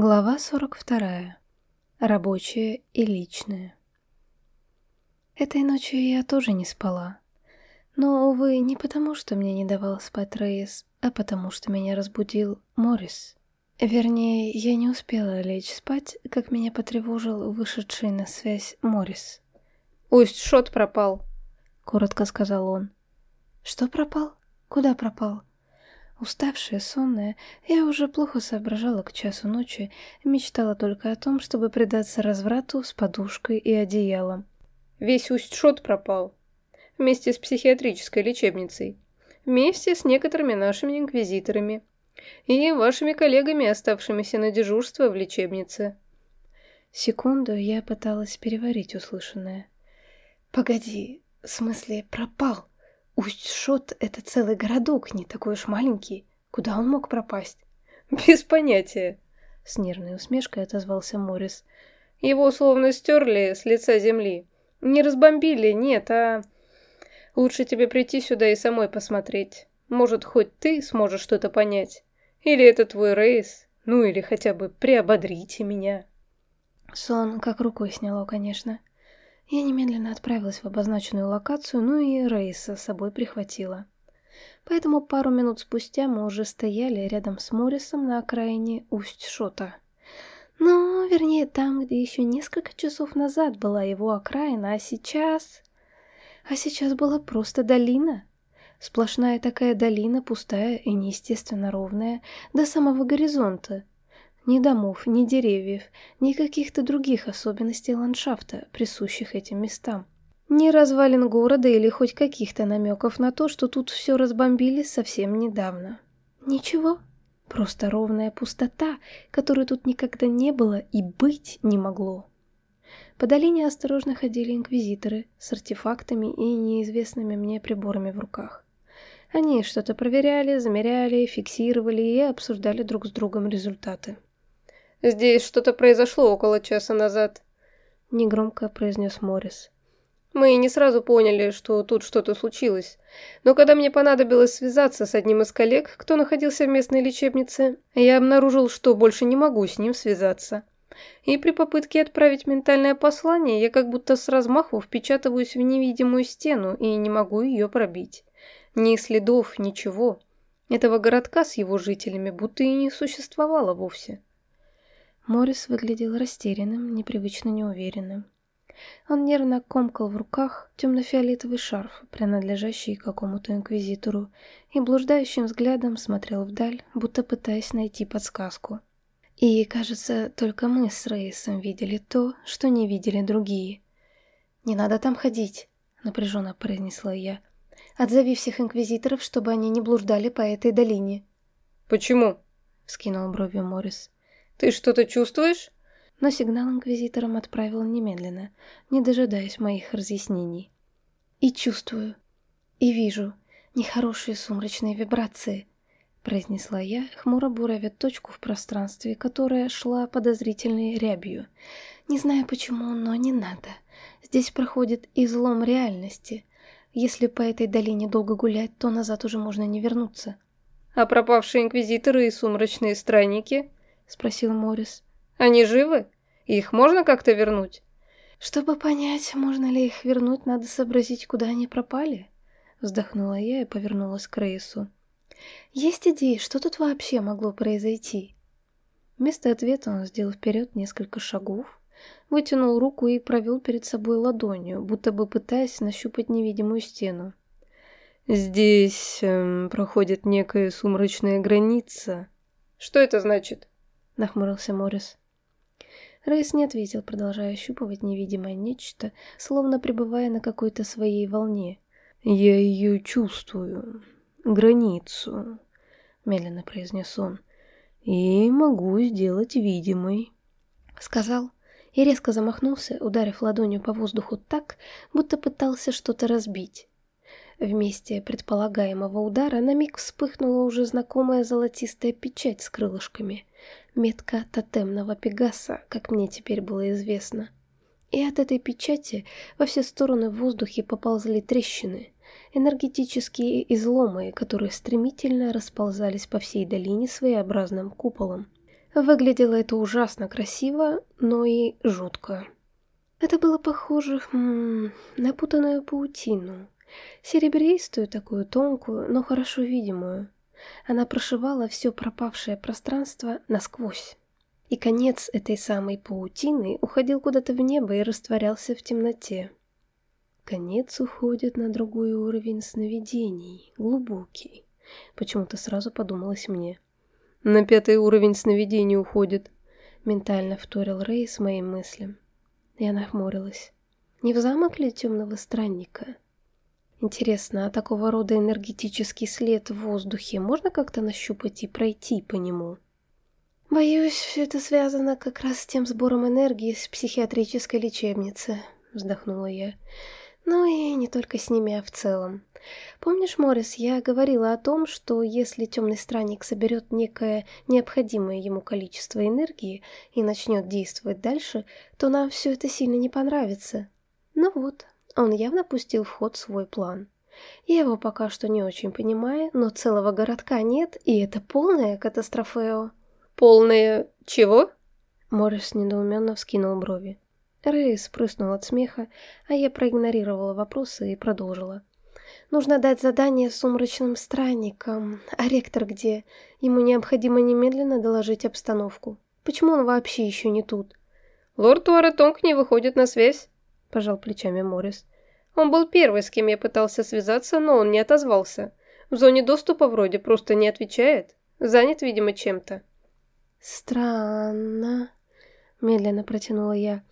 Глава 42. Рабочее и личное. Этой ночью я тоже не спала. Но, увы, не потому, что мне не давал спать Рейс, а потому, что меня разбудил Моррис. Вернее, я не успела лечь спать, как меня потревожил вышедший на связь Моррис. «Усть Шот пропал», — коротко сказал он. «Что пропал? Куда пропал?» Уставшая, сонная, я уже плохо соображала к часу ночи мечтала только о том, чтобы предаться разврату с подушкой и одеялом. Весь Усть-Шот пропал. Вместе с психиатрической лечебницей. Вместе с некоторыми нашими инквизиторами. И вашими коллегами, оставшимися на дежурство в лечебнице. Секунду я пыталась переварить услышанное. «Погоди, в смысле пропал?» Усть-Шот — это целый городок, не такой уж маленький. Куда он мог пропасть? Без понятия. С нервной усмешкой отозвался Моррис. Его словно стерли с лица земли. Не разбомбили, нет, а... Лучше тебе прийти сюда и самой посмотреть. Может, хоть ты сможешь что-то понять. Или это твой рейс. Ну, или хотя бы приободрите меня. Сон как рукой сняло, конечно. Я немедленно отправилась в обозначенную локацию, ну и Рейса с собой прихватила. Поэтому пару минут спустя мы уже стояли рядом с Моррисом на окраине Усть-Шота. Ну, вернее, там, где еще несколько часов назад была его окраина, а сейчас... А сейчас была просто долина. Сплошная такая долина, пустая и неестественно ровная, до самого горизонта, ни домов, ни деревьев, ни каких-то других особенностей ландшафта, присущих этим местам. Ни развалин города или хоть каких-то намеков на то, что тут все разбомбили совсем недавно. Ничего. Просто ровная пустота, которой тут никогда не было и быть не могло. По долине осторожно ходили инквизиторы с артефактами и неизвестными мне приборами в руках. Они что-то проверяли, замеряли, фиксировали и обсуждали друг с другом результаты. Здесь что-то произошло около часа назад», — негромко произнес Моррис. «Мы не сразу поняли, что тут что-то случилось, но когда мне понадобилось связаться с одним из коллег, кто находился в местной лечебнице, я обнаружил, что больше не могу с ним связаться. И при попытке отправить ментальное послание я как будто с размаху впечатываюсь в невидимую стену и не могу ее пробить. Ни следов, ничего. Этого городка с его жителями будто и не существовало вовсе». Морис выглядел растерянным, непривычно неуверенным. Он нервно комкал в руках темно-фиолетовый шарф, принадлежащий какому-то инквизитору, и блуждающим взглядом смотрел вдаль, будто пытаясь найти подсказку. И, кажется, только мы с Рейсом видели то, что не видели другие. «Не надо там ходить», — напряженно произнесла я. «Отзови всех инквизиторов, чтобы они не блуждали по этой долине». «Почему?» — вскинул брови Морис. «Ты что-то чувствуешь?» Но сигнал инквизиторам отправил немедленно, не дожидаясь моих разъяснений. «И чувствую, и вижу нехорошие сумрачные вибрации», произнесла я, хмуро буравя точку в пространстве, которая шла подозрительной рябью. «Не знаю почему, но не надо. Здесь проходит излом реальности. Если по этой долине долго гулять, то назад уже можно не вернуться». «А пропавшие инквизиторы и сумрачные странники?» — спросил Морис. «Они живы? Их можно как-то вернуть?» «Чтобы понять, можно ли их вернуть, надо сообразить, куда они пропали», — вздохнула я и повернулась к Рейсу. «Есть идеи, что тут вообще могло произойти?» Вместо ответа он сделал вперед несколько шагов, вытянул руку и провел перед собой ладонью, будто бы пытаясь нащупать невидимую стену. «Здесь эм, проходит некая сумрачная граница». «Что это значит?» Нахмурился Моррис. Рейс не ответил, продолжая ощупывать невидимое нечто, словно пребывая на какой-то своей волне. «Я ее чувствую. Границу», — медленно произнес он. «И могу сделать видимой», — сказал и резко замахнулся, ударив ладонью по воздуху так, будто пытался что-то разбить. В месте предполагаемого удара на миг вспыхнула уже знакомая золотистая печать с крылышками. Метка тотемного пегаса, как мне теперь было известно. И от этой печати во все стороны в воздухе поползли трещины, энергетические изломы, которые стремительно расползались по всей долине своеобразным куполом. Выглядело это ужасно красиво, но и жутко. Это было похоже м на путанную паутину. Серебристую, такую тонкую, но хорошо видимую. Она прошивала все пропавшее пространство насквозь. И конец этой самой паутины уходил куда-то в небо и растворялся в темноте. Конец уходит на другой уровень сновидений, глубокий. Почему-то сразу подумалось мне. На пятый уровень сновидений уходит. Ментально вторил Рэй с моим мыслям. Я нахмурилась. Не в замок ли темного странника? Интересно, а такого рода энергетический след в воздухе можно как-то нащупать и пройти по нему? Боюсь, все это связано как раз с тем сбором энергии с психиатрической лечебницы, вздохнула я. Ну и не только с ними, а в целом. Помнишь, Морис, я говорила о том, что если темный странник соберет некое необходимое ему количество энергии и начнет действовать дальше, то нам все это сильно не понравится. Ну вот, он явно пустил в ход свой план. Я его пока что не очень понимаю, но целого городка нет, и это полная катастрофео. Полная чего? Моррис недоуменно вскинул брови. Рэй спрыснул от смеха, а я проигнорировала вопросы и продолжила. Нужно дать задание сумрачным странникам. А ректор где? Ему необходимо немедленно доложить обстановку. Почему он вообще еще не тут? Лорд Уаратонг не выходит на связь. — пожал плечами Моррис. «Он был первый, с кем я пытался связаться, но он не отозвался. В зоне доступа вроде просто не отвечает. Занят, видимо, чем-то». «Странно», — медленно протянула я.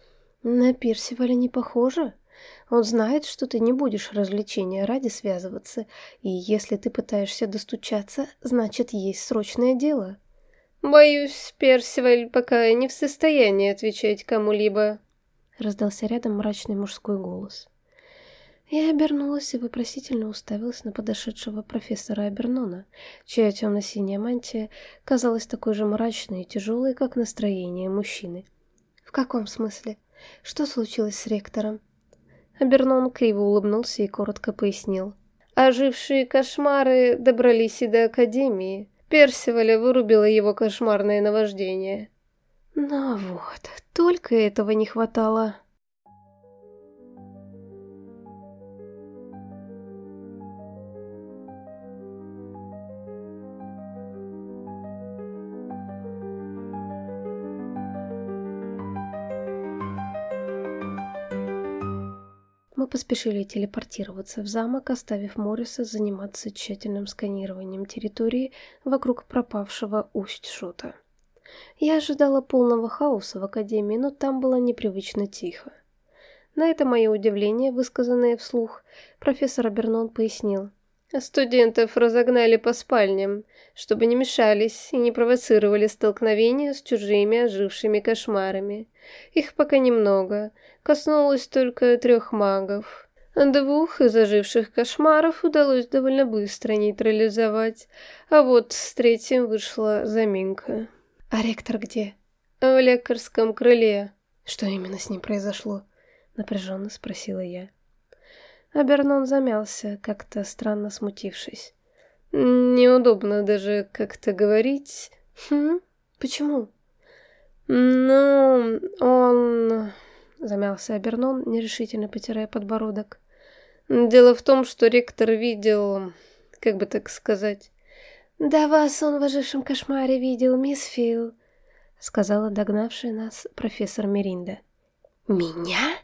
«На Пирсиваля не похоже. Он знает, что ты не будешь развлечения ради связываться, и если ты пытаешься достучаться, значит, есть срочное дело». «Боюсь, Персиваль пока не в состоянии отвечать кому-либо», раздался рядом мрачный мужской голос. Я обернулась и вопросительно уставилась на подошедшего профессора Абернона, чья темно-синяя мантия казалась такой же мрачной и тяжелой, как настроение мужчины. «В каком смысле? Что случилось с ректором?» Абернон криво улыбнулся и коротко пояснил. Ожившие кошмары добрались и до Академии. Персиваля вырубило его кошмарное наваждение. Ну вот, только этого не хватало. Мы поспешили телепортироваться в замок, оставив Морриса заниматься тщательным сканированием территории вокруг пропавшего усть-шота. Я ожидала полного хаоса в академии, но там было непривычно тихо. На это мое удивление, высказанное вслух, профессор Абернон пояснил. Студентов разогнали по спальням, чтобы не мешались и не провоцировали столкновения с чужими ожившими кошмарами. Их пока немного, коснулось только трех магов. Двух из оживших кошмаров удалось довольно быстро нейтрализовать, а вот с третьим вышла заминка. «А ректор где?» «В лекарском крыле». «Что именно с ним произошло?» — напряженно спросила я. Абернон замялся, как-то странно смутившись. «Неудобно даже как-то говорить». «Хм? Почему?» «Ну, он...» — замялся Абернон, нерешительно потирая подбородок. «Дело в том, что ректор видел... как бы так сказать...» «Да вас он в ожившем кошмаре видел, мисс Фил», — сказала догнавшая нас профессор Меринда. «Меня?»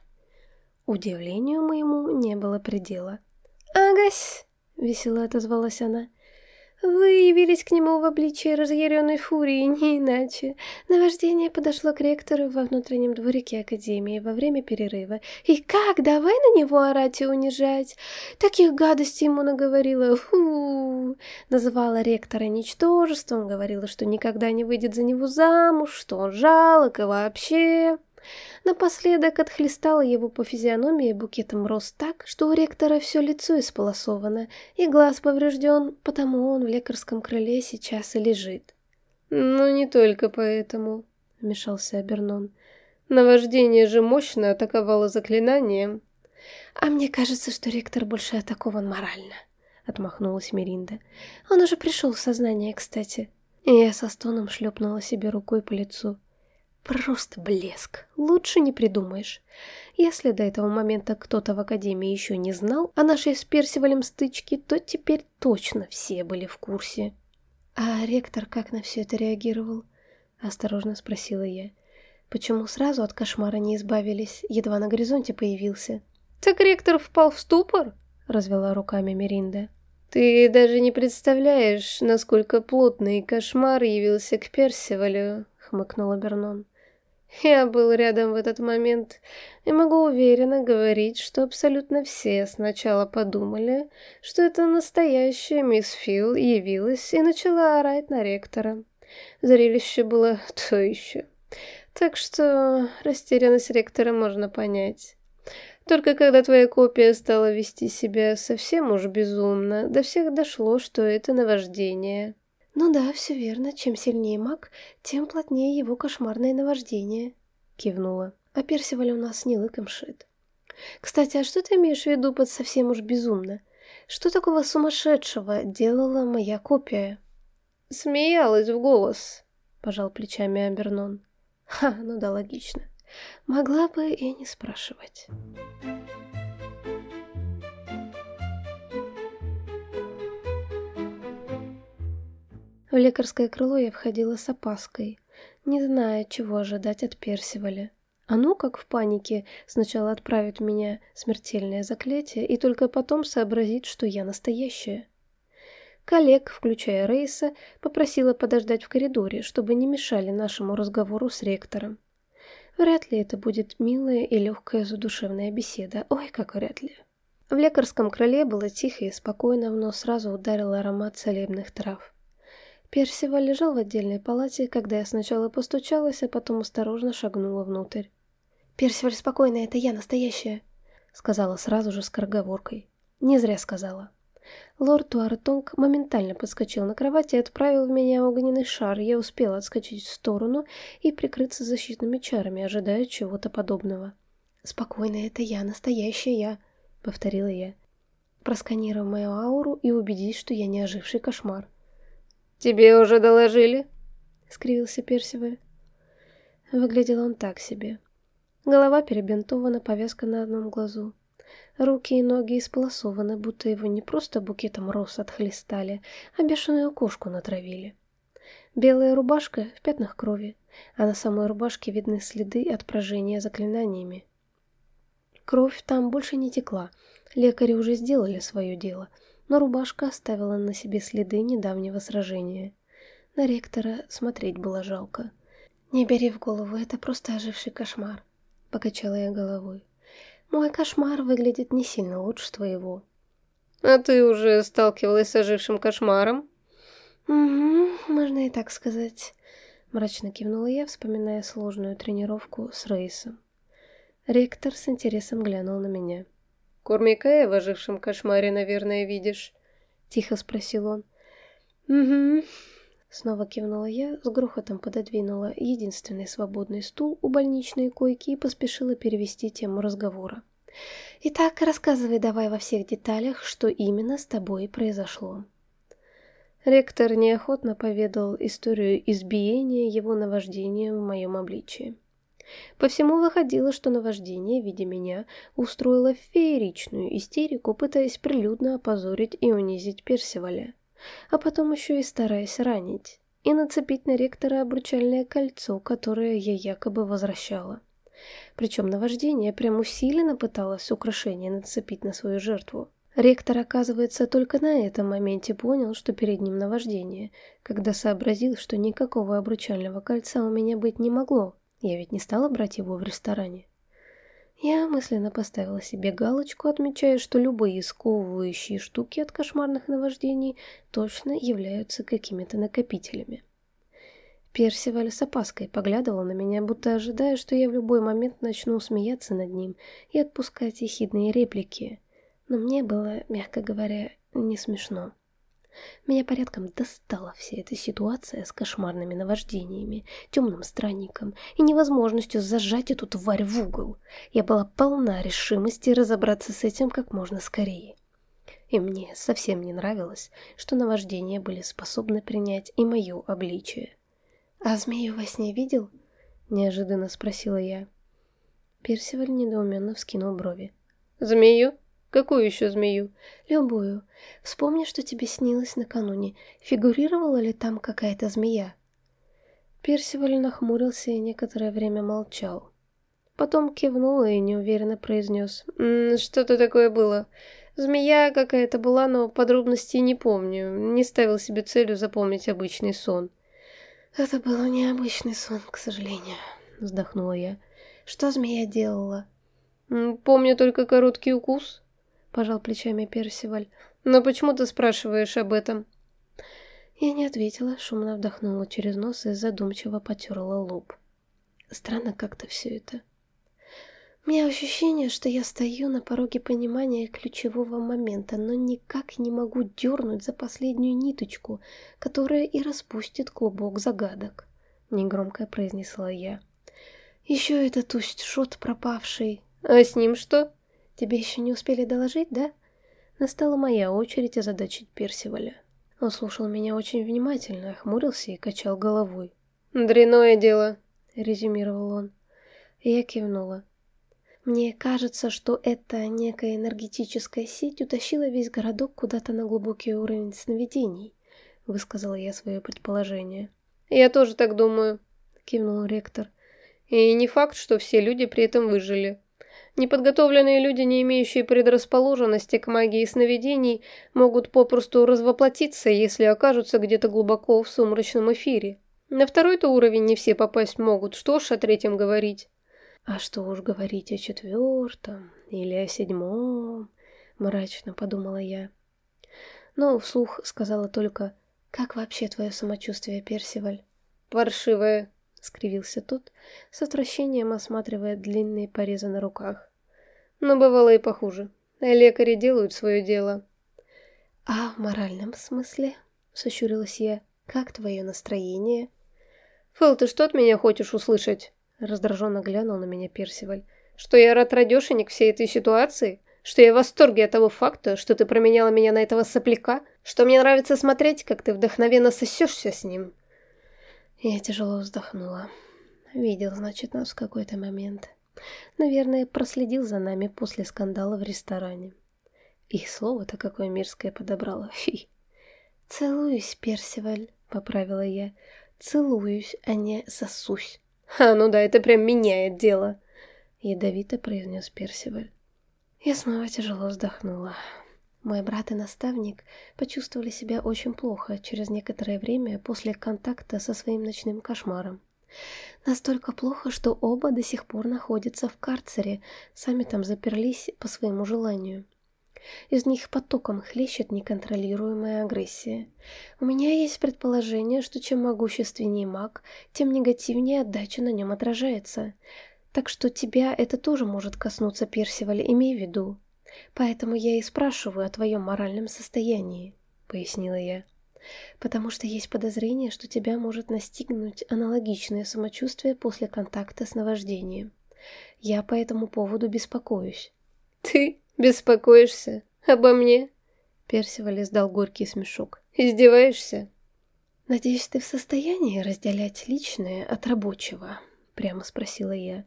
Удивлению моему не было предела. «Агась!» — весело отозвалась она. Вы явились к нему в обличии разъяренной фурии, не иначе. Наваждение подошло к ректору во внутреннем дворике Академии во время перерыва. И как, давай на него орать и унижать? Таких гадостей ему наговорила. Фу! Называла ректора ничтожеством, говорила, что никогда не выйдет за него замуж, что он жалок и вообще... Напоследок отхлестала его по физиономии букетом роз так, что у ректора все лицо исполосовано, и глаз поврежден, потому он в лекарском крыле сейчас и лежит. «Ну, не только поэтому», — вмешался Абернон. «Наваждение же мощно атаковало заклинанием». «А мне кажется, что ректор больше атакован морально», — отмахнулась Меринда. «Он уже пришел в сознание, кстати». И я со стоном шлепнула себе рукой по лицу. Просто блеск. Лучше не придумаешь. Если до этого момента кто-то в Академии еще не знал о нашей с Персивалем стычке, то теперь точно все были в курсе. «А ректор как на все это реагировал?» — осторожно спросила я. «Почему сразу от кошмара не избавились, едва на горизонте появился?» «Так ректор впал в ступор?» — развела руками Меринда. «Ты даже не представляешь, насколько плотный кошмар явился к Персивалю», — хмыкнула Бернон. Я был рядом в этот момент и могу уверенно говорить, что абсолютно все сначала подумали, что это настоящая мисс Фил явилась и начала орать на ректора. Зрелище было то еще. Так что растерянность ректора можно понять. Только когда твоя копия стала вести себя совсем уж безумно, до всех дошло, что это наваждение. «Ну да, все верно. Чем сильнее маг, тем плотнее его кошмарное наваждение», — кивнула. «А Персиваль у нас не лыком шит». «Кстати, а что ты имеешь в виду под совсем уж безумно? Что такого сумасшедшего делала моя копия?» «Смеялась в голос», — пожал плечами Абернон. «Ха, ну да, логично. Могла бы и не спрашивать». В лекарское крыло я входила с опаской, не зная, чего ожидать от Персиваля. А ну, как в панике, сначала отправит меня смертельное заклятие и только потом сообразит, что я настоящая. Коллег, включая Рейса, попросила подождать в коридоре, чтобы не мешали нашему разговору с ректором. Вряд ли это будет милая и легкая задушевная беседа. Ой, как вряд ли. В лекарском крыле было тихо и спокойно, в нос сразу ударил аромат целебных трав. Персива лежал в отдельной палате, когда я сначала постучалась, а потом осторожно шагнула внутрь. «Персиваль, спокойно, это я, настоящая», — сказала сразу же с скороговоркой. Не зря сказала. Лорд Туартонг моментально подскочил на кровать и отправил в меня огненный шар. Я успела отскочить в сторону и прикрыться защитными чарами, ожидая чего-то подобного. «Спокойно, это я, настоящая я», — повторила я. Просканировав мою ауру и убедись, что я не оживший кошмар. «Тебе уже доложили?» — скривился Персиваль. Выглядел он так себе. Голова перебинтована, повязка на одном глазу. Руки и ноги исполосованы, будто его не просто букетом роз отхлестали, а бешеную кошку натравили. Белая рубашка в пятнах крови, а на самой рубашке видны следы от прожжения заклинаниями. Кровь там больше не текла, лекари уже сделали свое дело — но рубашка оставила на себе следы недавнего сражения. На ректора смотреть было жалко. «Не бери в голову, это просто оживший кошмар», — покачала я головой. «Мой кошмар выглядит не сильно лучше твоего». «А ты уже сталкивалась с ожившим кошмаром?» «Угу, можно и так сказать», — мрачно кивнула я, вспоминая сложную тренировку с Рейсом. Ректор с интересом глянул на меня. Кормикая в ожившем кошмаре, наверное, видишь?» — тихо спросил он. «Угу». Снова кивнула я, с грохотом пододвинула единственный свободный стул у больничной койки и поспешила перевести тему разговора. «Итак, рассказывай давай во всех деталях, что именно с тобой произошло». Ректор неохотно поведал историю избиения его наваждения в моем обличии. По всему выходило, что наваждение в виде меня устроило фееричную истерику, пытаясь прилюдно опозорить и унизить Персиваля, а потом еще и стараясь ранить, и нацепить на ректора обручальное кольцо, которое я якобы возвращала. Причем наваждение прям усиленно пыталось украшение нацепить на свою жертву. Ректор, оказывается, только на этом моменте понял, что перед ним наваждение, когда сообразил, что никакого обручального кольца у меня быть не могло, я ведь не стала брать его в ресторане. Я мысленно поставила себе галочку, отмечая, что любые сковывающие штуки от кошмарных наваждений точно являются какими-то накопителями. Персиваль с опаской поглядывал на меня, будто ожидая, что я в любой момент начну смеяться над ним и отпускать ехидные реплики. Но мне было, мягко говоря, не смешно. Меня порядком достала вся эта ситуация с кошмарными наваждениями, темным странником и невозможностью зажать эту тварь в угол. Я была полна решимости разобраться с этим как можно скорее. и мне совсем не нравилось, что наваждения были способны принять и мое обличие. «А змею во сне видел?» — неожиданно спросила я. Персиваль недоуменно вскинул брови. «Змею? Какую еще змею?» «Любую. Вспомни, что тебе снилось накануне. Фигурировала ли там какая-то змея?» Персиваль нахмурился и некоторое время молчал. Потом кивнул и неуверенно произнес. «Что-то такое было. Змея какая-то была, но подробностей не помню. Не ставил себе целью запомнить обычный сон». «Это был необычный сон, к сожалению», — вздохнула я. «Что змея делала?» «Помню только короткий укус», — пожал плечами Персиваль. «Но почему ты спрашиваешь об этом?» Я не ответила, шумно вдохнула через нос и задумчиво потерла лоб. Странно как-то все это. У меня ощущение, что я стою на пороге понимания ключевого момента, но никак не могу дернуть за последнюю ниточку, которая и распустит клубок загадок. Негромко произнесла я. Еще этот усть-шот пропавший. А с ним что? Тебе еще не успели доложить, да? Настала моя очередь озадачить Персиваля. Он слушал меня очень внимательно, охмурился и качал головой. «Дряное дело», — резюмировал он. Я кивнула. Мне кажется, что эта некая энергетическая сеть утащила весь городок куда-то на глубокий уровень сновидений, высказала я свое предположение. Я тоже так думаю, кивнул ректор. И не факт, что все люди при этом выжили. Неподготовленные люди, не имеющие предрасположенности к магии сновидений, могут попросту развоплотиться, если окажутся где-то глубоко в сумрачном эфире. На второй-то уровень не все попасть могут, что ж о третьем говорить. А что уж говорить о четвертом или о седьмом, мрачно подумала я. Но вслух сказала только, как вообще твое самочувствие, Персиваль? Паршивое, — скривился тот, с отвращением осматривая длинные порезы на руках. «Но бывало и похуже. Лекари делают свое дело». «А в моральном смысле?» — сощурилась я. «Как твое настроение?» «Фэл, ты что от меня хочешь услышать?» — раздраженно глянул на меня Персиваль. «Что я рад радешенек всей этой ситуации? Что я в восторге от того факта, что ты променяла меня на этого сопляка? Что мне нравится смотреть, как ты вдохновенно сосешься с ним?» Я тяжело вздохнула. Видел, значит, нас в какой-то момент. Наверное, проследил за нами после скандала в ресторане. И слово-то какое мерзкое подобрало. Фи. «Целуюсь, Персиваль», — поправила я. «Целуюсь, а не сосусь». «А, ну да, это прям меняет дело», — ядовито произнес Персиваль. Я снова тяжело вздохнула. Мой брат и наставник почувствовали себя очень плохо через некоторое время после контакта со своим ночным кошмаром. Настолько плохо, что оба до сих пор находятся в карцере, сами там заперлись по своему желанию. Из них потоком хлещет неконтролируемая агрессия. У меня есть предположение, что чем могущественнее маг, тем негативнее отдача на нем отражается. Так что тебя это тоже может коснуться, Персиваль, имей в виду. Поэтому я и спрашиваю о твоем моральном состоянии, пояснила я. Потому что есть подозрение, что тебя может настигнуть аналогичное самочувствие после контакта с наваждением. Я по этому поводу беспокоюсь. Ты беспокоишься? Обо мне? Персиваль издал горький смешок. Издеваешься? Надеюсь, ты в состоянии разделять личное от рабочего? Прямо спросила я.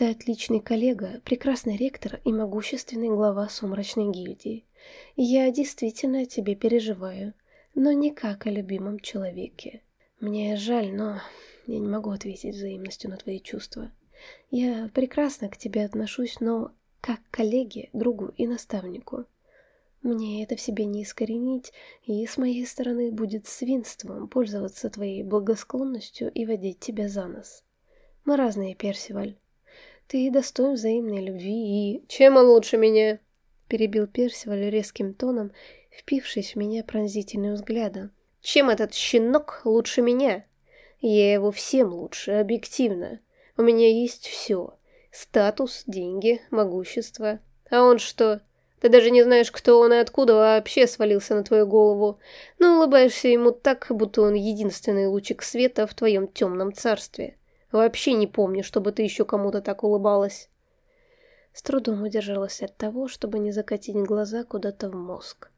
Ты отличный коллега, прекрасный ректор и могущественный глава сумрачной гильдии. Я действительно о тебе переживаю, но не как о любимом человеке. Мне жаль, но я не могу ответить взаимностью на твои чувства. Я прекрасно к тебе отношусь, но как к коллеге, другу и наставнику. Мне это в себе не искоренить, и с моей стороны будет свинством пользоваться твоей благосклонностью и водить тебя за нос. Мы разные, Персиваль. Ты достоин взаимной любви и... Чем он лучше меня? Перебил Персиваль резким тоном, впившись в меня пронзительным взглядом. Чем этот щенок лучше меня? Я его всем лучше, объективно. У меня есть все. Статус, деньги, могущество. А он что? Ты даже не знаешь, кто он и откуда вообще свалился на твою голову. Но улыбаешься ему так, будто он единственный лучик света в твоем темном царстве. Вообще не помню, чтобы ты еще кому-то так улыбалась. С трудом удержалась от того, чтобы не закатить глаза куда-то в мозг.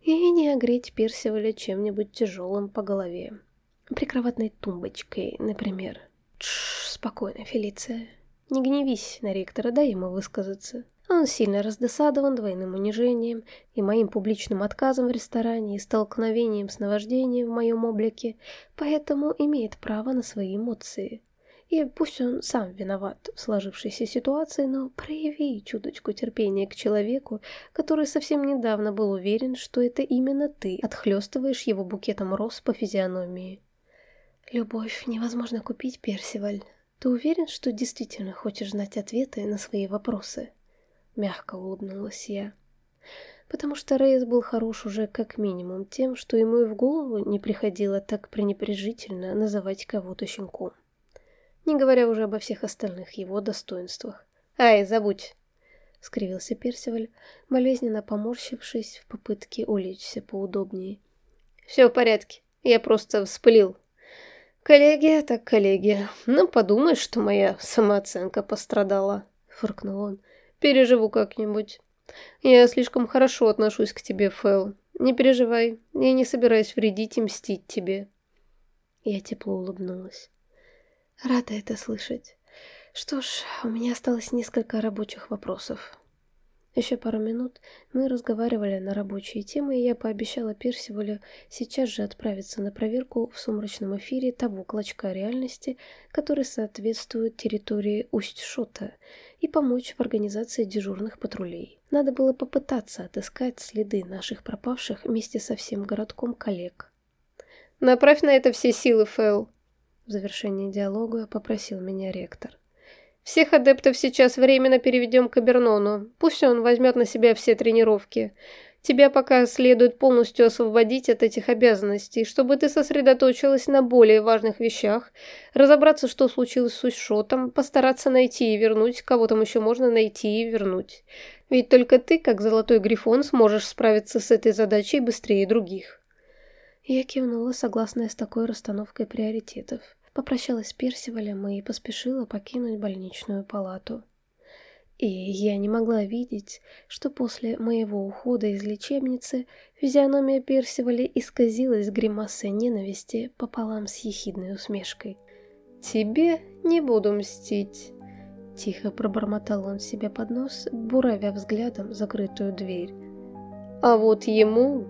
И не огреть Персиваля чем-нибудь тяжелым по голове. Прикроватной тумбочкой, например. Тш, спокойно, Фелиция. Не гневись на ректора, дай ему высказаться. Он сильно раздосадован двойным унижением и моим публичным отказом в ресторане и столкновением с наваждением в моем облике, поэтому имеет право на свои эмоции. И пусть он сам виноват в сложившейся ситуации, но прояви чуточку терпения к человеку, который совсем недавно был уверен, что это именно ты отхлестываешь его букетом роз по физиономии. Любовь невозможно купить, Персиваль. Ты уверен, что действительно хочешь знать ответы на свои вопросы? Мягко улыбнулась я. Потому что Рейс был хорош уже как минимум тем, что ему и в голову не приходило так пренебрежительно называть кого-то щенком не говоря уже обо всех остальных его достоинствах. «Ай, забудь!» — скривился Персиваль, болезненно поморщившись в попытке улечься поудобнее. «Все в порядке, я просто вспылил. Коллегия так коллегия. Ну, подумай, что моя самооценка пострадала», — фыркнул он. «Переживу как-нибудь. Я слишком хорошо отношусь к тебе, Фэл. Не переживай, я не собираюсь вредить и мстить тебе». Я тепло улыбнулась. Рада это слышать. Что ж, у меня осталось несколько рабочих вопросов. Еще пару минут мы разговаривали на рабочие темы, и я пообещала Персивалю сейчас же отправиться на проверку в сумрачном эфире того клочка реальности, который соответствует территории Усть-Шота, и помочь в организации дежурных патрулей. Надо было попытаться отыскать следы наших пропавших вместе со всем городком коллег. «Направь на это все силы, Фэл», в завершении диалога попросил меня ректор. «Всех адептов сейчас временно переведем к Абернону. Пусть он возьмет на себя все тренировки. Тебя пока следует полностью освободить от этих обязанностей, чтобы ты сосредоточилась на более важных вещах, разобраться, что случилось с Ущотом, постараться найти и вернуть, кого там еще можно найти и вернуть. Ведь только ты, как золотой грифон, сможешь справиться с этой задачей быстрее других». Я кивнула, согласная с такой расстановкой приоритетов попрощалась с Персивалем и поспешила покинуть больничную палату. И я не могла видеть, что после моего ухода из лечебницы физиономия Персиваля исказилась гримасой ненависти пополам с ехидной усмешкой. «Тебе не буду мстить», — тихо пробормотал он себе под нос, буравя взглядом закрытую дверь. «А вот ему